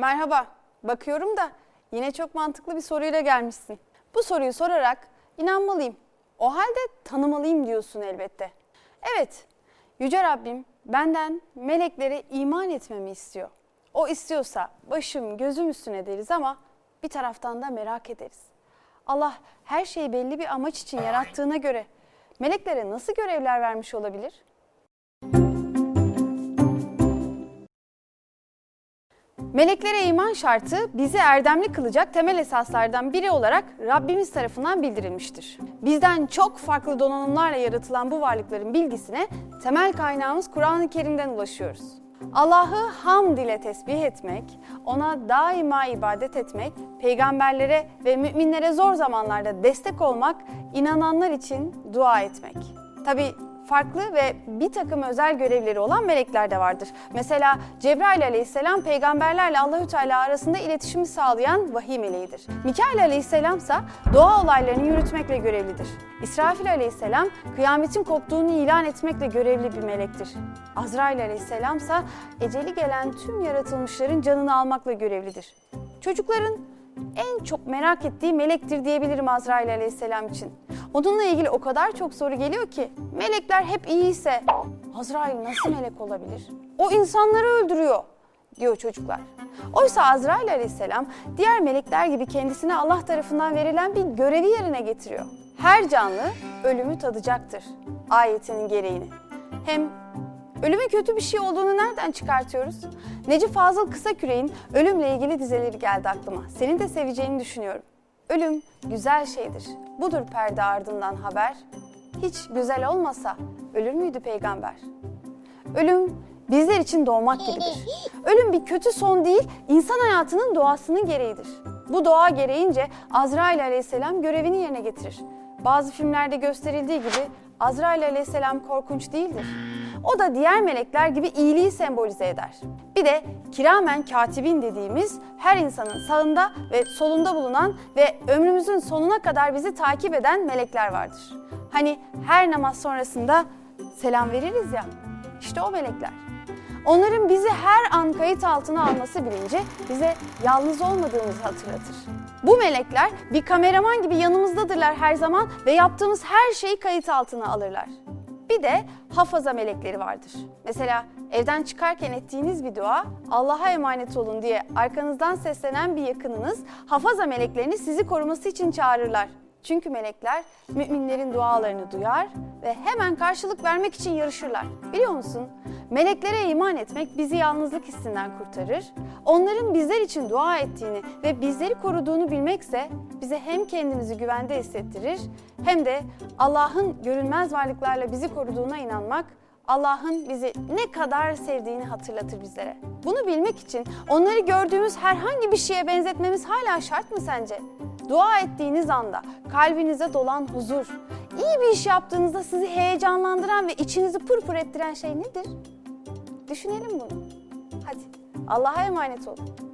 Merhaba. Bakıyorum da yine çok mantıklı bir soruyla gelmişsin. Bu soruyu sorarak inanmalıyım. O halde tanımalıyım diyorsun elbette. Evet. Yüce Rabbim benden meleklere iman etmemi istiyor. O istiyorsa başım gözüm üstüne deriz ama bir taraftan da merak ederiz. Allah her şeyi belli bir amaç için yarattığına göre meleklere nasıl görevler vermiş olabilir? Meleklere iman şartı bizi erdemli kılacak temel esaslardan biri olarak Rabbimiz tarafından bildirilmiştir. Bizden çok farklı donanımlarla yaratılan bu varlıkların bilgisine temel kaynağımız Kur'an-ı Kerim'den ulaşıyoruz. Allah'ı hamd ile tesbih etmek, ona daima ibadet etmek, peygamberlere ve müminlere zor zamanlarda destek olmak, inananlar için dua etmek. Tabi farklı ve bir takım özel görevleri olan melekler de vardır. Mesela Cebrail aleyhisselam peygamberlerle Allahü Teala arasında iletişimi sağlayan vahiy meleğidir. Mikail aleyhisselam ise doğa olaylarını yürütmekle görevlidir. İsrafil aleyhisselam kıyametin koptuğunu ilan etmekle görevli bir melektir. Azrail aleyhisselam ise eceli gelen tüm yaratılmışların canını almakla görevlidir. Çocukların en çok merak ettiği melektir diyebilirim Azrail aleyhisselam için. Onunla ilgili o kadar çok soru geliyor ki melekler hep iyiyse Azrail nasıl melek olabilir? O insanları öldürüyor diyor çocuklar. Oysa Azrail aleyhisselam diğer melekler gibi kendisine Allah tarafından verilen bir görevi yerine getiriyor. Her canlı ölümü tadacaktır ayetinin gereğini. Hem Ölümün kötü bir şey olduğunu nereden çıkartıyoruz? Necip Fazıl Kısaküre'nin ölümle ilgili dizeleri geldi aklıma. Senin de seveceğini düşünüyorum. Ölüm güzel şeydir. Budur perde ardından haber. Hiç güzel olmasa ölür müydü peygamber? Ölüm bizler için doğmak gibidir. Ölüm bir kötü son değil, insan hayatının doğasının gereğidir. Bu doğa gereğince Azrail aleyhisselam görevini yerine getirir. Bazı filmlerde gösterildiği gibi Azrail aleyhisselam korkunç değildir. O da diğer melekler gibi iyiliği sembolize eder. Bir de kiramen katibin dediğimiz her insanın sağında ve solunda bulunan ve ömrümüzün sonuna kadar bizi takip eden melekler vardır. Hani her namaz sonrasında selam veririz ya, işte o melekler. Onların bizi her an kayıt altına alması bilinci bize yalnız olmadığımızı hatırlatır. Bu melekler bir kameraman gibi yanımızdadırlar her zaman ve yaptığımız her şeyi kayıt altına alırlar. Bir de hafaza melekleri vardır. Mesela evden çıkarken ettiğiniz bir dua Allah'a emanet olun diye arkanızdan seslenen bir yakınınız hafaza meleklerini sizi koruması için çağırırlar. Çünkü melekler müminlerin dualarını duyar ve hemen karşılık vermek için yarışırlar. Biliyor musun? Meleklere iman etmek bizi yalnızlık hissinden kurtarır. Onların bizler için dua ettiğini ve bizleri koruduğunu bilmekse bize hem kendimizi güvende hissettirir hem de Allah'ın görünmez varlıklarla bizi koruduğuna inanmak Allah'ın bizi ne kadar sevdiğini hatırlatır bizlere. Bunu bilmek için onları gördüğümüz herhangi bir şeye benzetmemiz hala şart mı sence? Dua ettiğiniz anda kalbinize dolan huzur, iyi bir iş yaptığınızda sizi heyecanlandıran ve içinizi pırpır ettiren şey nedir? Düşünelim bunu. Hadi Allah'a emanet olun.